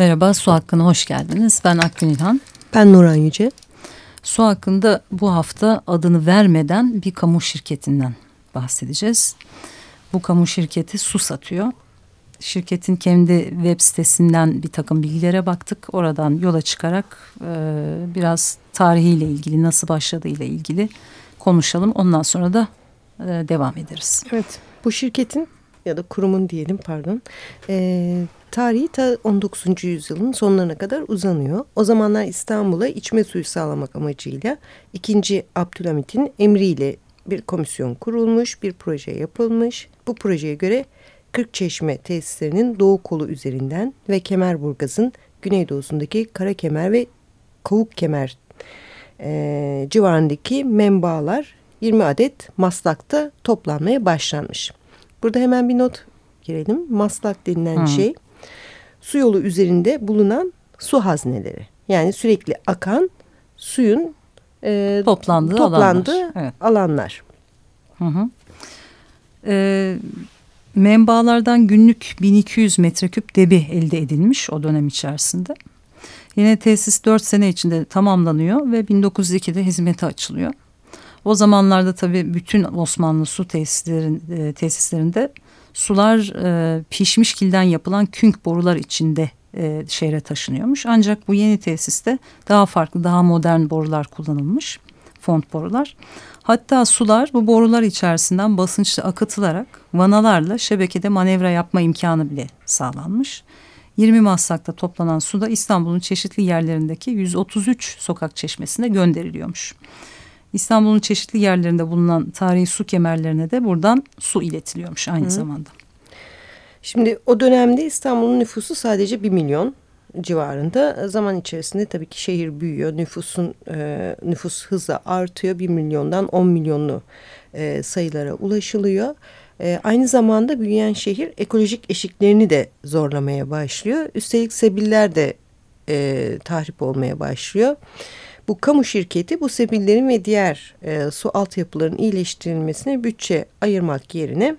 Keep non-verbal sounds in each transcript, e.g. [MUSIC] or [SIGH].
Merhaba, Su Hakkı'na hoş geldiniz. Ben Akgün İlhan. Ben Nurhan Yüce. Su Hakkı'nda bu hafta adını vermeden bir kamu şirketinden bahsedeceğiz. Bu kamu şirketi su satıyor. Şirketin kendi web sitesinden bir takım bilgilere baktık. Oradan yola çıkarak e, biraz tarihiyle ilgili, nasıl başladığıyla ilgili konuşalım. Ondan sonra da e, devam ederiz. Evet, bu şirketin ya da kurumun diyelim pardon. E, tarihi ta 19. yüzyılın sonlarına kadar uzanıyor. O zamanlar İstanbul'a içme suyu sağlamak amacıyla 2. Abdülhamit'in emriyle bir komisyon kurulmuş, bir proje yapılmış. Bu projeye göre Kırkçeşme tesislerinin doğu kolu üzerinden ve Kemerburgaz'ın güneydoğusundaki Karakemer ve Kavukkemer e, civarındaki menbaalar 20 adet maslakta toplanmaya başlanmış. Burada hemen bir not girelim. Maslak denilen hmm. şey su yolu üzerinde bulunan su hazneleri. Yani sürekli akan suyun e, toplandığı, toplandığı alanlar. Evet. alanlar. Hı hı. Ee, menbaalardan günlük 1200 metreküp debi elde edilmiş o dönem içerisinde. Yine tesis 4 sene içinde tamamlanıyor ve 1902'de hizmete açılıyor. O zamanlarda tabii bütün Osmanlı su tesislerin, e, tesislerinde sular e, pişmiş kilden yapılan künk borular içinde e, şehre taşınıyormuş. Ancak bu yeni tesiste daha farklı, daha modern borular kullanılmış. Font borular. Hatta sular bu borular içerisinden basınçlı akıtılarak vanalarla şebekede manevra yapma imkanı bile sağlanmış. 20 maslakta toplanan su da İstanbul'un çeşitli yerlerindeki 133 sokak çeşmesine gönderiliyormuş. İstanbul'un çeşitli yerlerinde bulunan tarihi su kemerlerine de buradan su iletiliyormuş aynı Hı. zamanda. Şimdi o dönemde İstanbul'un nüfusu sadece bir milyon civarında. Zaman içerisinde tabii ki şehir büyüyor. Nüfusun e, nüfus hızla artıyor. Bir milyondan on milyonlu e, sayılara ulaşılıyor. E, aynı zamanda büyüyen şehir ekolojik eşiklerini de zorlamaya başlıyor. Üstelik sebiller de e, tahrip olmaya başlıyor. Bu kamu şirketi bu sebillerin ve diğer e, su altyapılarının iyileştirilmesine bütçe ayırmak yerine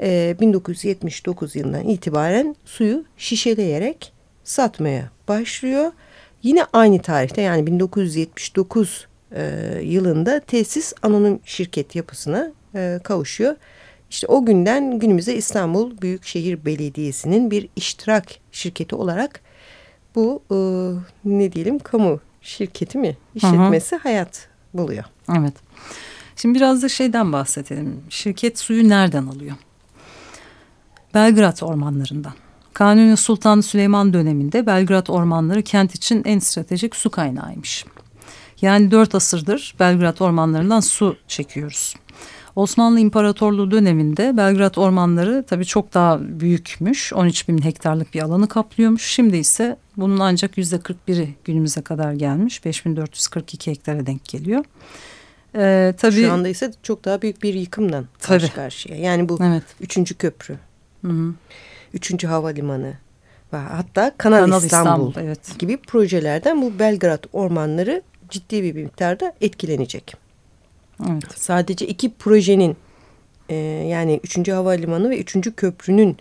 e, 1979 yılından itibaren suyu şişeleyerek satmaya başlıyor. Yine aynı tarihte yani 1979 e, yılında tesis anonim şirket yapısına e, kavuşuyor. İşte o günden günümüze İstanbul Büyükşehir Belediyesi'nin bir iştirak şirketi olarak bu e, ne diyelim kamu şirketi mi işletmesi Hı -hı. hayat buluyor. Evet. Şimdi biraz da şeyden bahsedelim. Şirket suyu nereden alıyor? Belgrad ormanlarından. Kanuni Sultan Süleyman döneminde Belgrad ormanları kent için en stratejik su kaynağıymış. Yani dört asırdır Belgrad ormanlarından su çekiyoruz. Osmanlı İmparatorluğu döneminde Belgrad ormanları tabii çok daha büyükmüş. 13 bin hektarlık bir alanı kaplıyormuş. Şimdi ise bunun ancak yüzde 41'i günümüze kadar gelmiş. 5442 hektara denk geliyor. Ee, tabii, Şu anda ise çok daha büyük bir yıkımdan karşı tabii. karşıya. Yani bu evet. üçüncü köprü, Hı -hı. üçüncü havalimanı ve hatta Kanal, Kanal İstanbul, İstanbul evet. gibi projelerden bu Belgrad ormanları ciddi bir miktarda etkilenecek. Evet. Sadece iki projenin e, yani üçüncü havalimanı ve üçüncü köprünün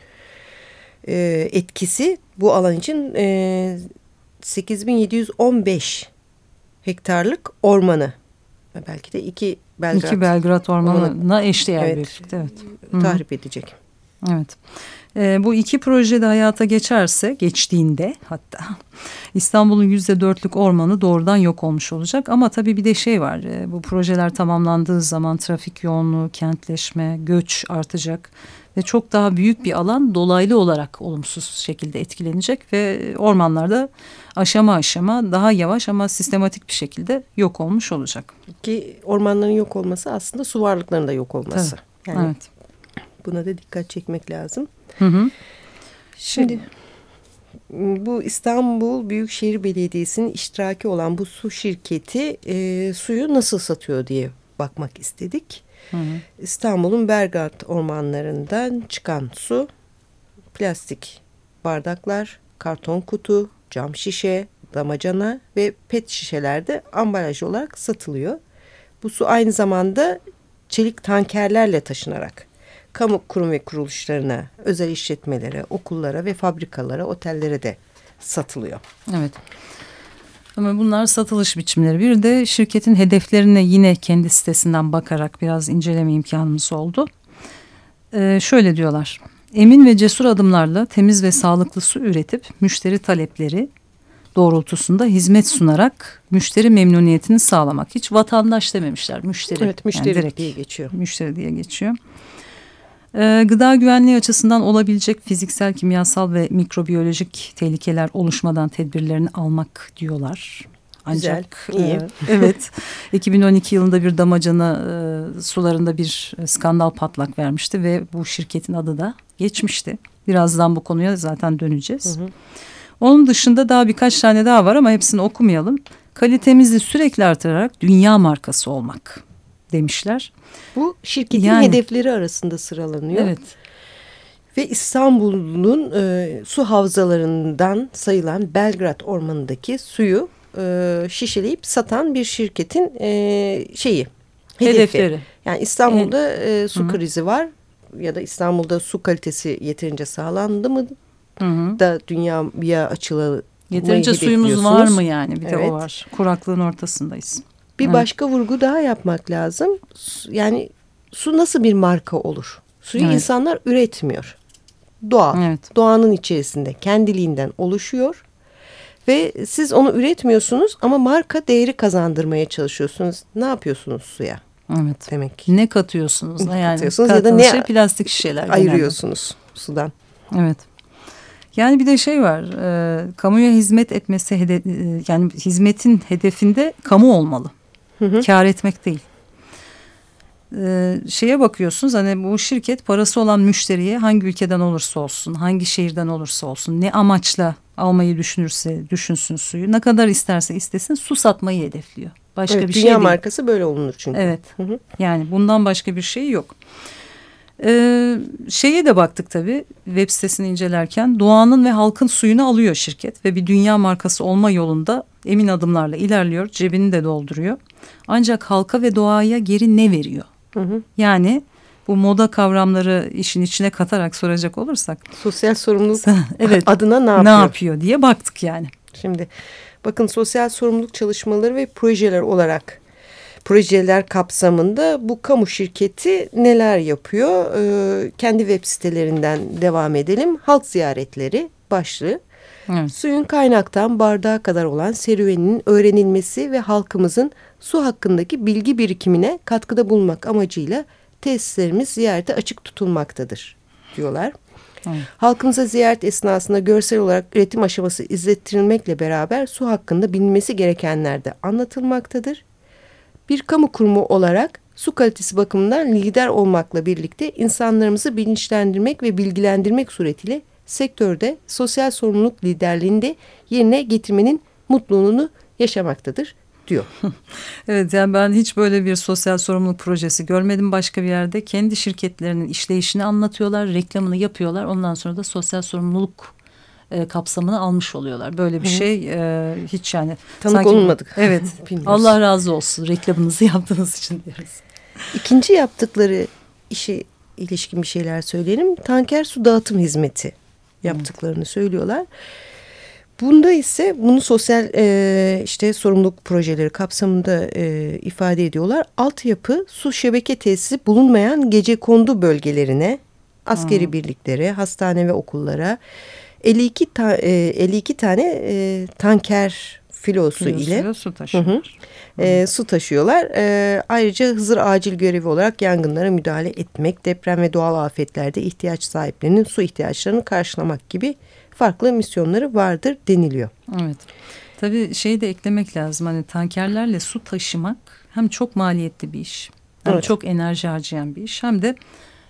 e, etkisi bu alan için e, 8715 hektarlık ormanı belki de iki Belgrad, iki Belgrad ormanına eşdeğer evet, büyüklükte. Evet. Tahrip edecek. Evet. E, bu iki projede hayata geçerse, geçtiğinde hatta İstanbul'un yüzde dörtlük ormanı doğrudan yok olmuş olacak. Ama tabii bir de şey var, e, bu projeler tamamlandığı zaman trafik yoğunluğu, kentleşme, göç artacak ve çok daha büyük bir alan dolaylı olarak olumsuz şekilde etkilenecek ve ormanlarda aşama aşama daha yavaş ama sistematik bir şekilde yok olmuş olacak. Ki ormanların yok olması aslında su varlıklarının da yok olması. Tabii. Yani evet. Buna da dikkat çekmek lazım. Hı hı. Şimdi bu İstanbul Büyükşehir Belediyesi'nin iştiraki olan bu su şirketi e, suyu nasıl satıyor diye bakmak istedik. İstanbul'un Belgrad ormanlarından çıkan su plastik bardaklar, karton kutu, cam şişe, damacana ve pet şişelerde ambalaj olarak satılıyor. Bu su aynı zamanda çelik tankerlerle taşınarak kamu kurum ve kuruluşlarına, özel işletmelere, okullara ve fabrikalara, otellere de satılıyor. Evet. Ama bunlar satılış biçimleri. Bir de şirketin hedeflerine yine kendi sitesinden bakarak biraz inceleme imkanımız oldu. Ee, şöyle diyorlar. Emin ve cesur adımlarla temiz ve sağlıklı su üretip müşteri talepleri doğrultusunda hizmet sunarak müşteri memnuniyetini sağlamak. Hiç vatandaş dememişler. Müşteri. Evet müşteri yani direkt diye geçiyor. Müşteri diye geçiyor. Ee, gıda güvenliği açısından olabilecek fiziksel, kimyasal ve mikrobiyolojik tehlikeler oluşmadan tedbirlerini almak diyorlar. Ancak Güzel, iyi. E, [LAUGHS] evet 2012 yılında bir damacana e, sularında bir skandal patlak vermişti ve bu şirketin adı da geçmişti. Birazdan bu konuya zaten döneceğiz. Hı hı. Onun dışında daha birkaç tane daha var ama hepsini okumayalım. Kalitemizi sürekli artırarak dünya markası olmak demişler. Bu şirketin yani, hedefleri arasında sıralanıyor. Evet. Ve İstanbul'un e, su havzalarından sayılan Belgrad Ormanı'ndaki suyu e, şişeleyip satan bir şirketin e, şeyi hedefi. Hedefleri. Yani İstanbul'da e, su Hı -hı. krizi var ya da İstanbul'da su kalitesi yeterince sağlandı mı Hı -hı. da dünyaya açılalı Yeterince suyumuz var mı yani bir de evet. o var. Kuraklığın ortasındayız. Bir evet. başka vurgu daha yapmak lazım. Yani su nasıl bir marka olur? Suyu evet. insanlar üretmiyor. Doğal. Evet. Doğanın içerisinde kendiliğinden oluşuyor. Ve siz onu üretmiyorsunuz ama marka değeri kazandırmaya çalışıyorsunuz. Ne yapıyorsunuz suya? Evet. Demek. Ne katıyorsunuz? Ne yani katıyorsunuz ya da ne şey, plastik şişeler ayırıyorsunuz genelde. sudan. Evet. Yani bir de şey var. E, kamuya hizmet etmesi hede, e, yani hizmetin hedefinde kamu olmalı. Hı hı. Kar etmek değil. Ee, şeye bakıyorsunuz hani bu şirket parası olan müşteriye hangi ülkeden olursa olsun, hangi şehirden olursa olsun, ne amaçla almayı düşünürse düşünsün suyu, ne kadar isterse istesin su satmayı hedefliyor. Başka evet, bir dünya şey değil. markası böyle olunur çünkü. Evet. Hı hı. Yani bundan başka bir şey yok. Ee, şeye de baktık tabii web sitesini incelerken doğanın ve halkın suyunu alıyor şirket ve bir dünya markası olma yolunda emin adımlarla ilerliyor cebini de dolduruyor. Ancak halka ve doğaya geri ne veriyor? Hı hı. Yani bu moda kavramları işin içine katarak soracak olursak. Sosyal sorumluluk [LAUGHS] evet, adına ne yapıyor? Ne yapıyor diye baktık yani. Şimdi bakın sosyal sorumluluk çalışmaları ve projeler olarak projeler kapsamında bu kamu şirketi neler yapıyor? Ee, kendi web sitelerinden devam edelim. Halk ziyaretleri başlığı. Evet. Suyun kaynaktan bardağa kadar olan serüveninin öğrenilmesi ve halkımızın su hakkındaki bilgi birikimine katkıda bulunmak amacıyla tesislerimiz ziyarete açık tutulmaktadır diyorlar. Evet. Halkımıza ziyaret esnasında görsel olarak üretim aşaması izlettirilmekle beraber su hakkında bilinmesi gerekenler de anlatılmaktadır. Bir kamu kurumu olarak su kalitesi bakımından lider olmakla birlikte insanlarımızı bilinçlendirmek ve bilgilendirmek suretiyle sektörde sosyal sorumluluk liderliğinde yerine getirmenin mutluluğunu yaşamaktadır diyor. [LAUGHS] evet yani ben hiç böyle bir sosyal sorumluluk projesi görmedim başka bir yerde. Kendi şirketlerinin işleyişini anlatıyorlar, reklamını yapıyorlar. Ondan sonra da sosyal sorumluluk e, kapsamını almış oluyorlar. Böyle bir Hı. şey e, hiç yani. Tanık sanki, olmadık. [LAUGHS] Evet. [LAUGHS] Allah razı olsun reklamınızı [LAUGHS] yaptığınız için diyoruz. İkinci yaptıkları işe ilişkin bir şeyler söyleyelim. Tanker su dağıtım hizmeti yaptıklarını Hı. söylüyorlar. Bunda ise bunu sosyal e, işte sorumluluk projeleri kapsamında e, ifade ediyorlar. Altyapı su şebeke tesisi bulunmayan gece kondu bölgelerine, askeri hmm. birliklere, hastane ve okullara 52, ta, e, 52 tane e, tanker filosu Filosu ile su taşıyorlar. Hı hı. E, su taşıyorlar. E, ayrıca Hızır acil görevi olarak yangınlara müdahale etmek, deprem ve doğal afetlerde ihtiyaç sahiplerinin su ihtiyaçlarını karşılamak gibi farklı misyonları vardır deniliyor. Evet. Tabii şeyi de eklemek lazım. Hani tankerlerle su taşımak hem çok maliyetli bir iş. Hem evet. çok enerji harcayan bir iş. Hem de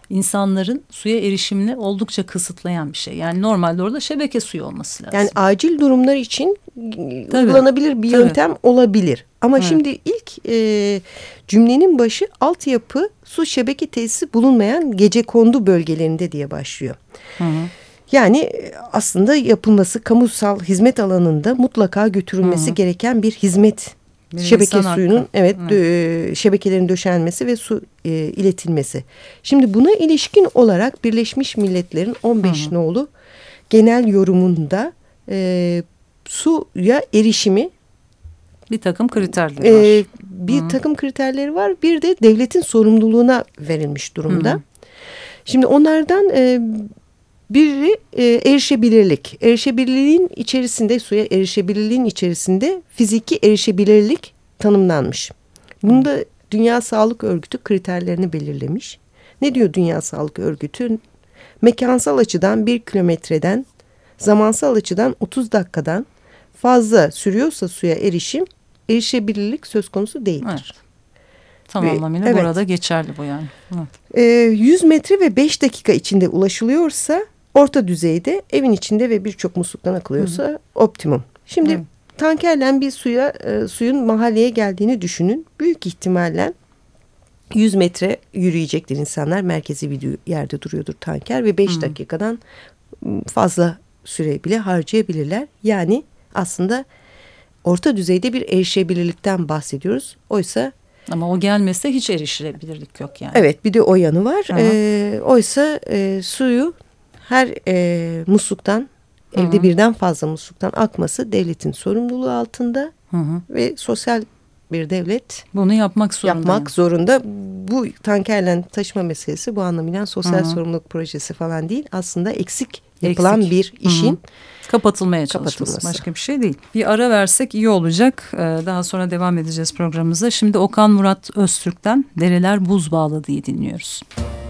insanların suya erişimini oldukça kısıtlayan bir şey. Yani normalde orada şebeke suyu olması lazım. Yani acil durumlar için Tabii. uygulanabilir bir Tabii. yöntem olabilir. Ama evet. şimdi ilk e, cümlenin başı altyapı su şebeke tesisi bulunmayan gece kondu bölgelerinde diye başlıyor. Hı hı. Yani e, aslında yapılması kamusal hizmet alanında mutlaka götürülmesi Hı -hı. gereken bir hizmet. Bir şebeke suyunun hakkı. evet Hı. şebekelerin döşenmesi ve su e, iletilmesi. Şimdi buna ilişkin olarak Birleşmiş Milletler'in 15 Hı nolu genel yorumunda e, suya erişimi bir takım kriterleri e, var. Bir Hı. takım kriterleri var. Bir de devletin sorumluluğuna verilmiş durumda. Hı. Şimdi onlardan e, biri e, erişebilirlik. Erişebilirliğin içerisinde suya erişebilirliğin içerisinde fiziki erişebilirlik tanımlanmış. Bunda Dünya Sağlık Örgütü kriterlerini belirlemiş. Ne diyor Dünya Sağlık Örgütü? Mekansal açıdan bir kilometreden, zamansal açıdan 30 dakikadan fazla sürüyorsa suya erişim, erişebilirlik söz konusu değildir. Evet. Tam ve, anlamıyla evet. burada geçerli bu yani. Evet. E, 100 metre ve 5 dakika içinde ulaşılıyorsa orta düzeyde, evin içinde ve birçok musluktan akılıyorsa Hı -hı. optimum. Şimdi Hı. tankerle bir suya e, suyun mahalleye geldiğini düşünün. Büyük ihtimalle 100 metre yürüyecektir insanlar. Merkezi bir yerde duruyordur tanker ve 5 dakikadan fazla süre bile harcayabilirler. Yani aslında orta düzeyde bir erişebilirlikten bahsediyoruz. Oysa ama o gelmese hiç erişilebilirlik yok yani. Evet bir de o yanı var. Ee, oysa e, suyu her e, musluktan Hı -hı. evde birden fazla musluktan akması devletin sorumluluğu altında Hı -hı. ve sosyal bir devlet bunu yapmak zorunda. Yapmak zorunda. Bu tankerle taşıma meselesi bu anlamıyla sosyal Hı -hı. sorumluluk projesi falan değil. Aslında eksik yapılan eksik. bir işin Hı -hı. kapatılmaya çalışması. Başka bir şey değil. Bir ara versek iyi olacak. Ee, daha sonra devam edeceğiz programımıza. Şimdi Okan Murat Öztürk'ten Dereler Buz Bağlı diye dinliyoruz. Müzik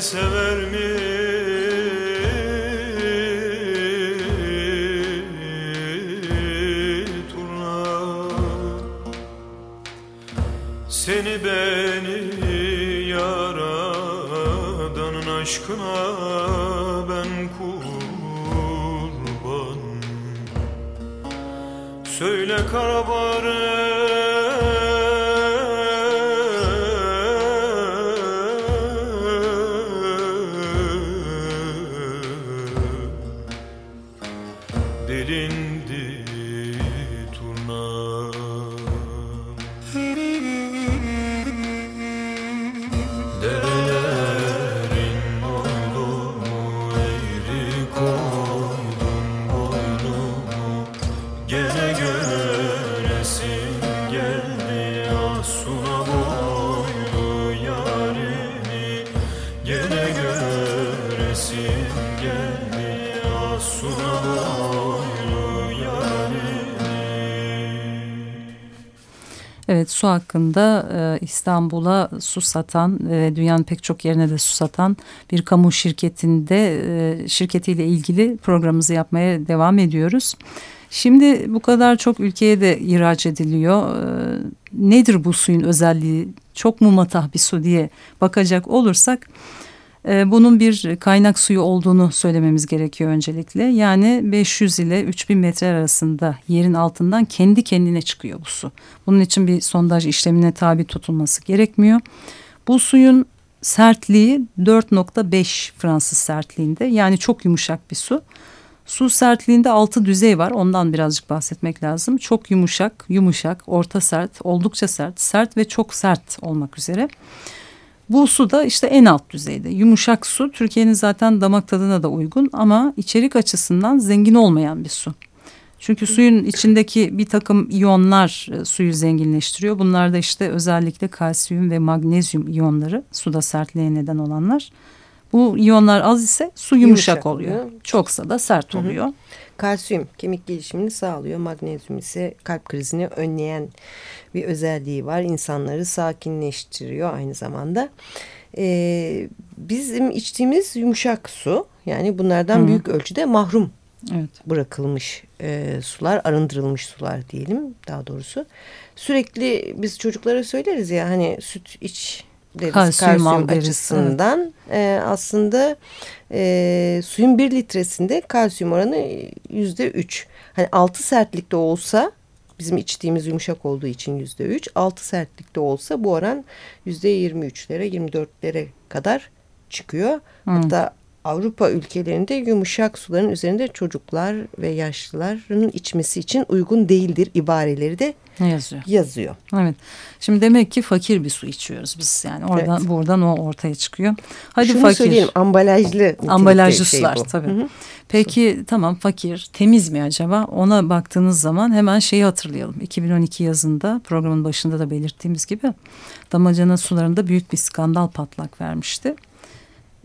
sever mi? Turna Seni beni yaradanın aşkına ben kurban Söyle karabarı Gene göresim geldi asuna boylu yarimi Gene göresim geldi asuna boylu yarimi Evet su hakkında e, İstanbul'a su satan ve dünyanın pek çok yerine de su satan bir kamu şirketinde e, şirketiyle ilgili programımızı yapmaya devam ediyoruz. Şimdi bu kadar çok ülkeye de ihraç ediliyor. E, nedir bu suyun özelliği? Çok mu matah bir su diye bakacak olursak e, bunun bir kaynak suyu olduğunu söylememiz gerekiyor öncelikle. Yani 500 ile 3000 metre arasında yerin altından kendi kendine çıkıyor bu su. Bunun için bir sondaj işlemine tabi tutulması gerekmiyor. Bu suyun sertliği 4.5 Fransız sertliğinde yani çok yumuşak bir su. Su sertliğinde altı düzey var ondan birazcık bahsetmek lazım. Çok yumuşak, yumuşak, orta sert, oldukça sert, sert ve çok sert olmak üzere. Bu su da işte en alt düzeyde. Yumuşak su Türkiye'nin zaten damak tadına da uygun ama içerik açısından zengin olmayan bir su. Çünkü suyun içindeki bir takım iyonlar e, suyu zenginleştiriyor. Bunlar da işte özellikle kalsiyum ve magnezyum iyonları suda sertliğe neden olanlar. Bu iyonlar az ise su yumuşak, Yumuşak oluyor. oluyor. Çoksa da sert Hı hı. oluyor. Kalsiyum kemik gelişimini sağlıyor. Magnezyum ise kalp krizini önleyen bir özelliği var. İnsanları sakinleştiriyor aynı zamanda. Ee, bizim içtiğimiz yumuşak su yani bunlardan Hı hı. büyük ölçüde mahrum Evet. bırakılmış e, sular, arındırılmış sular diyelim daha doğrusu. Sürekli biz çocuklara söyleriz ya hani süt iç deriz Kalsiyum kalsiyum, deriz, açısından. E, aslında e, suyun bir litresinde kalsiyum oranı yüzde üç. Hani altı sertlikte olsa bizim içtiğimiz yumuşak olduğu için yüzde üç. Altı sertlikte olsa bu oran yüzde yirmi üçlere, yirmi dörtlere kadar çıkıyor. Hı. Hatta Avrupa ülkelerinde yumuşak suların üzerinde çocuklar ve yaşlıların içmesi için uygun değildir ibareleri de yazıyor? yazıyor. Evet. Şimdi demek ki fakir bir su içiyoruz biz yani. Oradan Evet. buradan o ortaya çıkıyor. Hadi Şunu fakir. söyleyelim ambalajlı Ambalajlı şey sular bu. tabii. Hı hı. Peki tamam fakir temiz mi acaba? Ona baktığınız zaman hemen şeyi hatırlayalım. 2012 yazında programın başında da belirttiğimiz gibi damacana sularında büyük bir skandal patlak vermişti.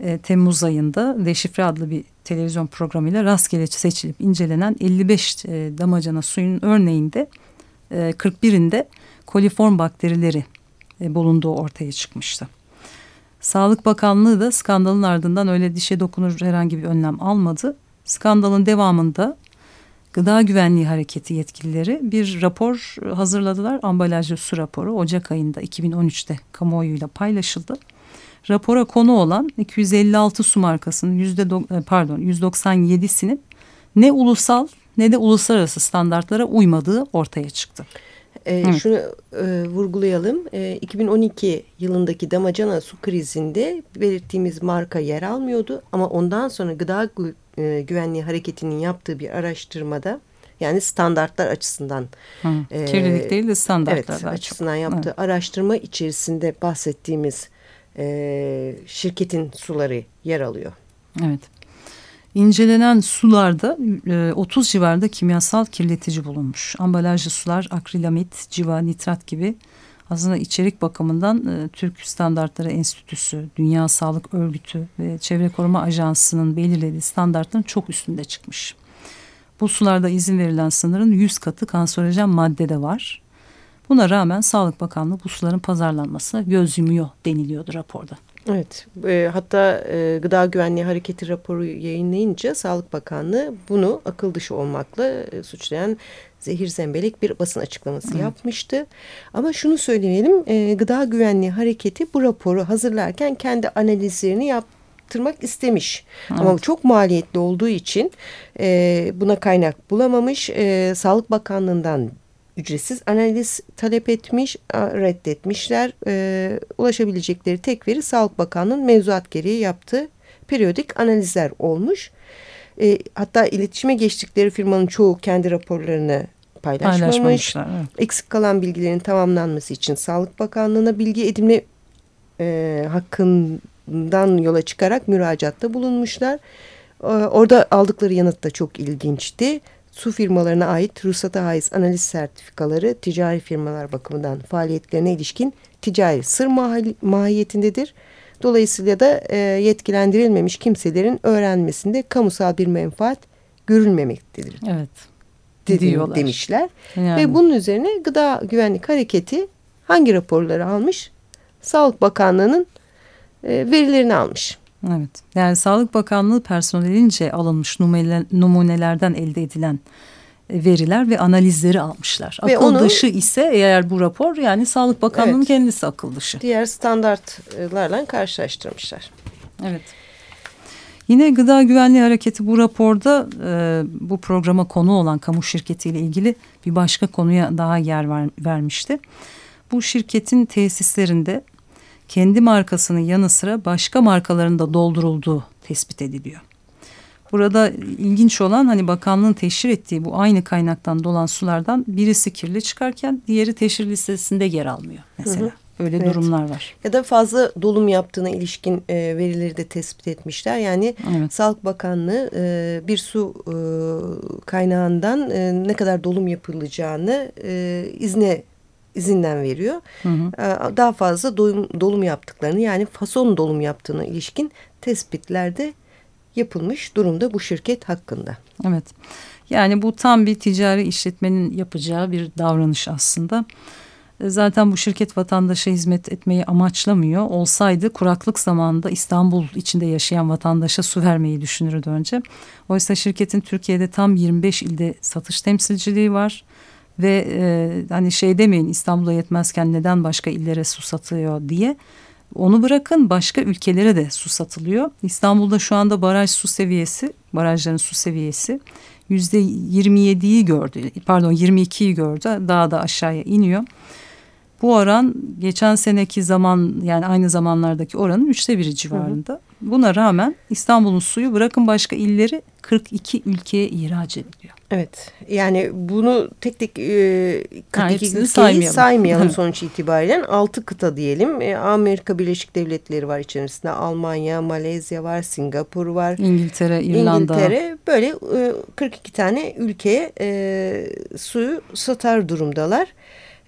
E, Temmuz ayında Deşifre adlı bir televizyon programıyla rastgele seçilip incelenen 55 e, damacana suyun örneğinde e, 41'inde koliform bakterileri e, bulunduğu ortaya çıkmıştı. Sağlık Bakanlığı da skandalın ardından öyle dişe dokunur herhangi bir önlem almadı. Skandalın devamında Gıda Güvenliği Hareketi yetkilileri bir rapor hazırladılar. Ambalajlı su raporu Ocak ayında 2013'te kamuoyuyla paylaşıldı. Rapora konu olan 256 su markasının yüzde e, pardon 197'sinin ne ulusal ne de uluslararası standartlara uymadığı ortaya çıktı. Ee, Evet. Şunu e, vurgulayalım. E, 2012 yılındaki damacana su krizinde belirttiğimiz marka yer almıyordu. Ama ondan sonra Gıda e, Güvenliği Hareketi'nin yaptığı bir araştırmada yani standartlar açısından Hı. Ee, Kirlilik değil de standartlar evet, açısından yaptığı araştırma içerisinde bahsettiğimiz e, şirketin suları yer alıyor. Evet. İncelenen sularda e, 30 civarında kimyasal kirletici bulunmuş. Ambalajlı sular akrilamit, civa, nitrat gibi aslında içerik bakımından e, Türk Standartları Enstitüsü, Dünya Sağlık Örgütü ve Çevre Koruma Ajansı'nın belirlediği standartların çok üstünde çıkmış. Bu sularda izin verilen sınırın 100 katı kanserojen madde de var. Buna rağmen Sağlık Bakanlığı bu suların pazarlanmasına göz yumuyor deniliyordu raporda. Evet, e, hatta e, Gıda Güvenliği Hareketi raporu yayınlayınca Sağlık Bakanlığı bunu akıl dışı olmakla e, suçlayan zehir zembelek bir basın açıklaması Evet. yapmıştı. Ama şunu söyleyelim, e, Gıda Güvenliği Hareketi bu raporu hazırlarken kendi analizlerini yaptırmak istemiş. Ama Evet. çok maliyetli olduğu için e, buna kaynak bulamamış. E, Sağlık Bakanlığı'ndan ücretsiz analiz talep etmiş, reddetmişler. E, ulaşabilecekleri tek veri Sağlık Bakanlığı'nın mevzuat gereği yaptığı periyodik analizler olmuş. E, hatta iletişime geçtikleri firmanın çoğu kendi raporlarını paylaşmamış. Evet. Eksik kalan bilgilerin tamamlanması için Sağlık Bakanlığı'na bilgi edinme e, hakkından yola çıkarak müracaatta bulunmuşlar. E, orada aldıkları yanıt da çok ilginçti. Su firmalarına ait ruhsata haiz analiz sertifikaları ticari firmalar bakımından faaliyetlerine ilişkin ticari sır mahiyetindedir. Dolayısıyla da e, yetkilendirilmemiş kimselerin öğrenmesinde kamusal bir menfaat görülmemektedir. Evet. Diyorlar. Demişler. Yani. Ve bunun üzerine Gıda Güvenlik Hareketi hangi raporları almış? Sağlık Bakanlığı'nın e, verilerini almış. Evet. Yani Sağlık Bakanlığı personelince alınmış numunelerden elde edilen e, veriler ve analizleri almışlar. Ve akıl onu, dışı ise eğer bu rapor yani Sağlık Bakanlığı'nın evet, kendisi akıl dışı. Diğer standartlarla karşılaştırmışlar. Evet. Yine Gıda Güvenliği Hareketi bu raporda e, bu programa konu olan kamu şirketiyle ilgili bir başka konuya daha yer ver, vermişti. Bu şirketin tesislerinde kendi markasının yanı sıra başka markaların da doldurulduğu tespit ediliyor. Burada ilginç olan hani bakanlığın teşhir ettiği bu aynı kaynaktan dolan sulardan birisi kirli çıkarken diğeri teşhir listesinde yer almıyor mesela. Hı hı. Öyle evet. durumlar var. Ya da fazla dolum yaptığına ilişkin e, verileri de tespit etmişler. Yani evet. Sağlık Bakanlığı e, bir su e, kaynağından e, ne kadar dolum yapılacağını e, izne izinden veriyor. Hı hı. E, daha fazla dolum, dolum yaptıklarını yani fason dolum yaptığına ilişkin tespitlerde yapılmış durumda bu şirket hakkında. Evet. Yani bu tam bir ticari işletmenin yapacağı bir davranış aslında. E, zaten bu şirket vatandaşa hizmet etmeyi amaçlamıyor. Olsaydı kuraklık zamanında İstanbul içinde yaşayan vatandaşa su vermeyi düşünürdü önce. Oysa şirketin Türkiye'de tam 25 ilde satış temsilciliği var. Ve e, hani şey demeyin İstanbul'a yetmezken neden başka illere su satıyor diye. Onu bırakın başka ülkelere de su satılıyor. İstanbul'da şu anda baraj su seviyesi, barajların su seviyesi yüzde 27'yi gördü. Pardon 22'yi gördü. Daha da aşağıya iniyor. Bu oran geçen seneki zaman yani aynı zamanlardaki oranın üçte biri civarında. Hı hı. Buna rağmen İstanbul'un suyu bırakın başka illeri 42 ülkeye ihraç ediliyor. Evet yani bunu tek tek e, 42 ülkeyi saymayalım, saymayalım [LAUGHS] sonuç itibariyle. 6 kıta diyelim. E, Amerika Birleşik Devletleri var içerisinde. Almanya, Malezya var, Singapur var. İngiltere, İrlanda. İngiltere böyle e, 42 tane ülkeye e, suyu satar durumdalar.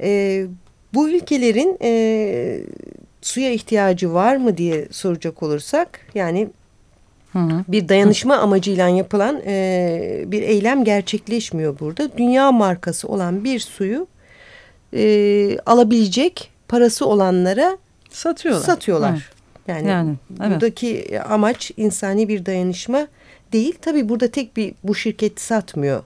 E, bu ülkelerin e, suya ihtiyacı var mı diye soracak olursak yani Hı -hı. bir dayanışma Hı. amacıyla yapılan e, bir eylem gerçekleşmiyor burada. Dünya markası olan bir suyu e, alabilecek parası olanlara satıyorlar. satıyorlar. Yani, yani evet. buradaki amaç insani bir dayanışma değil. Tabii burada tek bir bu şirket satmıyor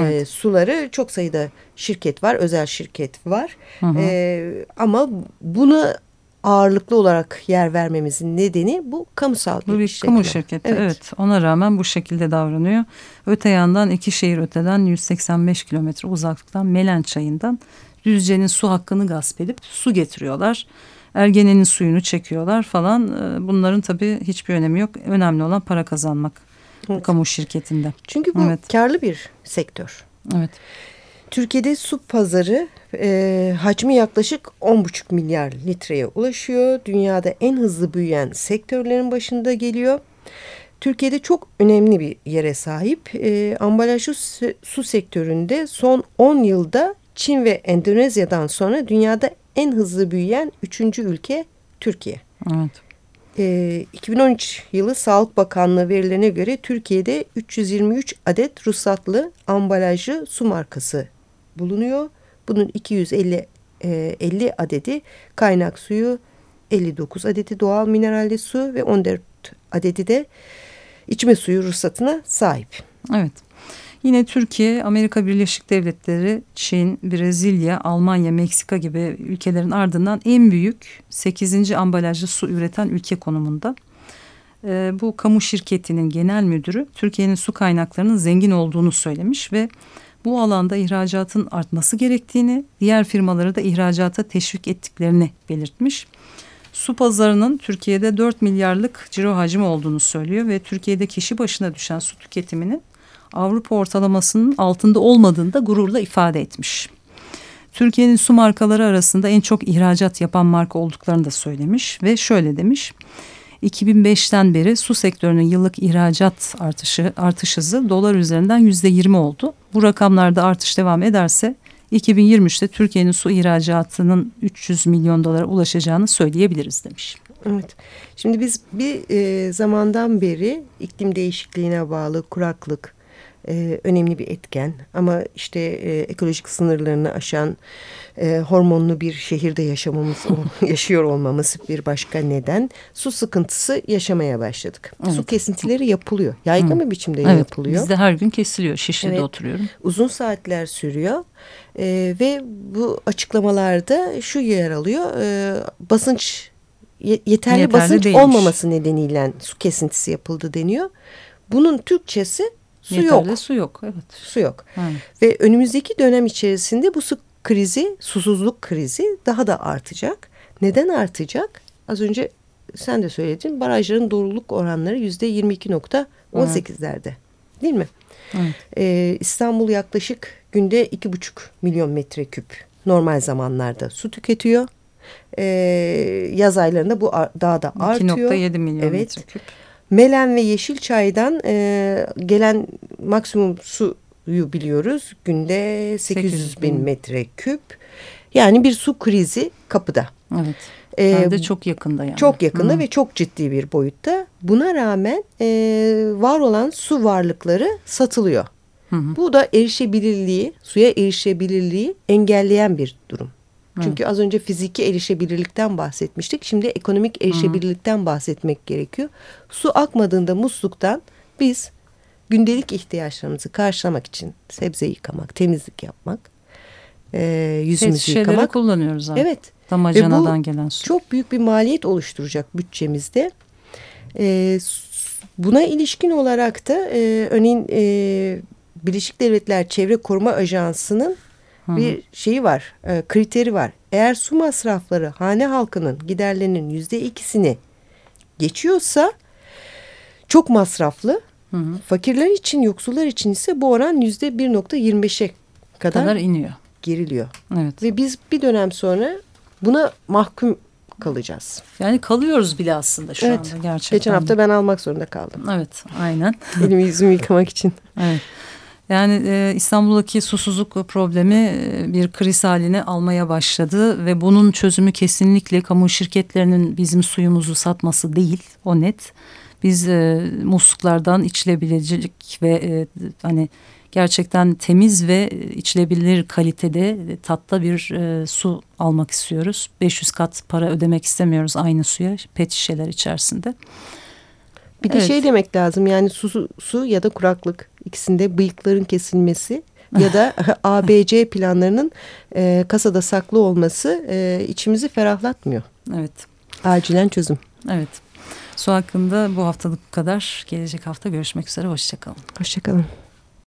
evet. e, suları. Çok sayıda şirket var, özel şirket var. Hı hı. E, ama bunu ağırlıklı olarak yer vermemizin nedeni bu kamusal bir, bu bir işletme. kamu şirketi. Evet. evet. Ona rağmen bu şekilde davranıyor. Öte yandan iki şehir öteden 185 kilometre uzaklıktan Melen çayından Düzce'nin su hakkını gasp edip su getiriyorlar. Ergene'nin suyunu çekiyorlar falan. Ee, bunların tabii hiçbir önemi yok. Önemli olan para kazanmak evet. kamu şirketinde. Çünkü bu evet. karlı bir sektör. Evet. Türkiye'de su pazarı e, hacmi yaklaşık 10,5 milyar litreye ulaşıyor. Dünyada en hızlı büyüyen sektörlerin başında geliyor. Türkiye'de çok önemli bir yere sahip. E, ambalajlı su, su sektöründe son 10 yılda Çin ve Endonezya'dan sonra dünyada en hızlı büyüyen üçüncü ülke Türkiye. Evet. E, 2013 yılı Sağlık Bakanlığı verilerine göre Türkiye'de 323 adet ruhsatlı ambalajlı su markası bulunuyor. Bunun 250 e, 50 adedi kaynak suyu, 59 adeti doğal mineralli su ve 14 adeti de içme suyu ruhsatına sahip. Evet. Yine Türkiye, Amerika Birleşik Devletleri, Çin, Brezilya, Almanya, Meksika gibi ülkelerin ardından en büyük 8. ambalajlı su üreten ülke konumunda. Ee, bu kamu şirketinin genel müdürü Türkiye'nin su kaynaklarının zengin olduğunu söylemiş ve bu alanda ihracatın artması gerektiğini, diğer firmaları da ihracata teşvik ettiklerini belirtmiş. Su pazarının Türkiye'de 4 milyarlık ciro hacmi olduğunu söylüyor ve Türkiye'de kişi başına düşen su tüketiminin Avrupa ortalamasının altında olmadığını da gururla ifade etmiş. Türkiye'nin su markaları arasında en çok ihracat yapan marka olduklarını da söylemiş ve şöyle demiş. 2005'ten beri su sektörünün yıllık ihracat artışı artış hızı dolar üzerinden yüzde yirmi oldu. Bu rakamlarda artış devam ederse 2023'te Türkiye'nin su ihracatının 300 milyon dolara ulaşacağını söyleyebiliriz demiş. Evet. Şimdi biz bir e, zamandan beri iklim değişikliğine bağlı kuraklık e, önemli bir etken. Ama işte e, ekolojik sınırlarını aşan e, hormonlu bir şehirde yaşamamız, [LAUGHS] yaşıyor olmamız bir başka neden. Su sıkıntısı yaşamaya başladık. Evet. Su kesintileri yapılıyor. Yaygın bir biçimde Evet, yapılıyor. bizde her gün kesiliyor. Şişli'de Evet. oturuyorum. Uzun saatler sürüyor. E, ve bu açıklamalarda şu yer alıyor. E, basınç ye- yeterli, Yeterli basınç değilmiş. olmaması nedeniyle su kesintisi yapıldı deniyor. Bunun Türkçesi su Yeterli yok. su yok. Evet. Su yok. Ha. Ve önümüzdeki dönem içerisinde bu su krizi, susuzluk krizi daha da artacak. Neden artacak? Az önce sen de söyledin. Barajların doğruluk oranları yüzde 22.18'lerde. Değil mi? Evet. Ee, İstanbul yaklaşık günde iki buçuk milyon metreküp normal zamanlarda su tüketiyor. Ee, yaz aylarında bu daha da artıyor. 2.7 milyon Evet. metreküp. Melen ve Yeşilçay'dan e, gelen maksimum suyu biliyoruz. Günde 800, 800 bin bin. metreküp. Yani bir su krizi kapıda. Evet. Hem de çok yakında yani. çok yakında Hı. ve çok ciddi bir boyutta. Buna rağmen e, var olan su varlıkları satılıyor. Hı hı. Bu da erişebilirliği, suya erişebilirliği engelleyen bir durum. Çünkü az önce fiziki erişebilirlikten bahsetmiştik. Şimdi ekonomik erişebilirlikten bahsetmek gerekiyor. Su akmadığında musluktan biz gündelik ihtiyaçlarımızı karşılamak için sebze yıkamak, temizlik yapmak, e, Pet yüzümüzü şişeleri yıkamak. kullanıyoruz abi. Evet. Damacanadan Ve bu gelen su. Çok büyük bir maliyet oluşturacak bütçemizde. S- buna ilişkin olarak da e, örneğin e, Birleşik Devletler Çevre Koruma Ajansı'nın Hı bir şeyi var, e, kriteri var. Eğer su masrafları hane halkının giderlerinin yüzde ikisini geçiyorsa çok masraflı. Hı hı. Fakirler için, yoksullar için ise bu oran yüzde 1.25'e kadar, kadar iniyor. geriliyor. Evet. Ve biz bir dönem sonra buna mahkum kalacağız. Yani kalıyoruz bile aslında şu Evet. anda gerçekten. Geçen hafta ben almak zorunda kaldım. Evet, aynen. Elimi yüzümü yıkamak için. Evet. Yani e, İstanbul'daki susuzluk problemi e, bir kriz haline almaya başladı ve bunun çözümü kesinlikle kamu şirketlerinin bizim suyumuzu satması değil, o net. Biz e, musluklardan içilebilecek ve e, hani gerçekten temiz ve içilebilir kalitede e, tatta bir e, su almak istiyoruz. 500 kat para ödemek istemiyoruz aynı suya pet şişeler içerisinde. Bir de Evet. şey demek lazım yani su, su ya da kuraklık ikisinde bıyıkların kesilmesi ya da [LAUGHS] ABC planlarının e, kasada saklı olması e, içimizi ferahlatmıyor. Evet. Acilen çözüm. Evet. Su hakkında bu haftalık bu kadar. Gelecek hafta görüşmek üzere. Hoşçakalın. Hoşçakalın.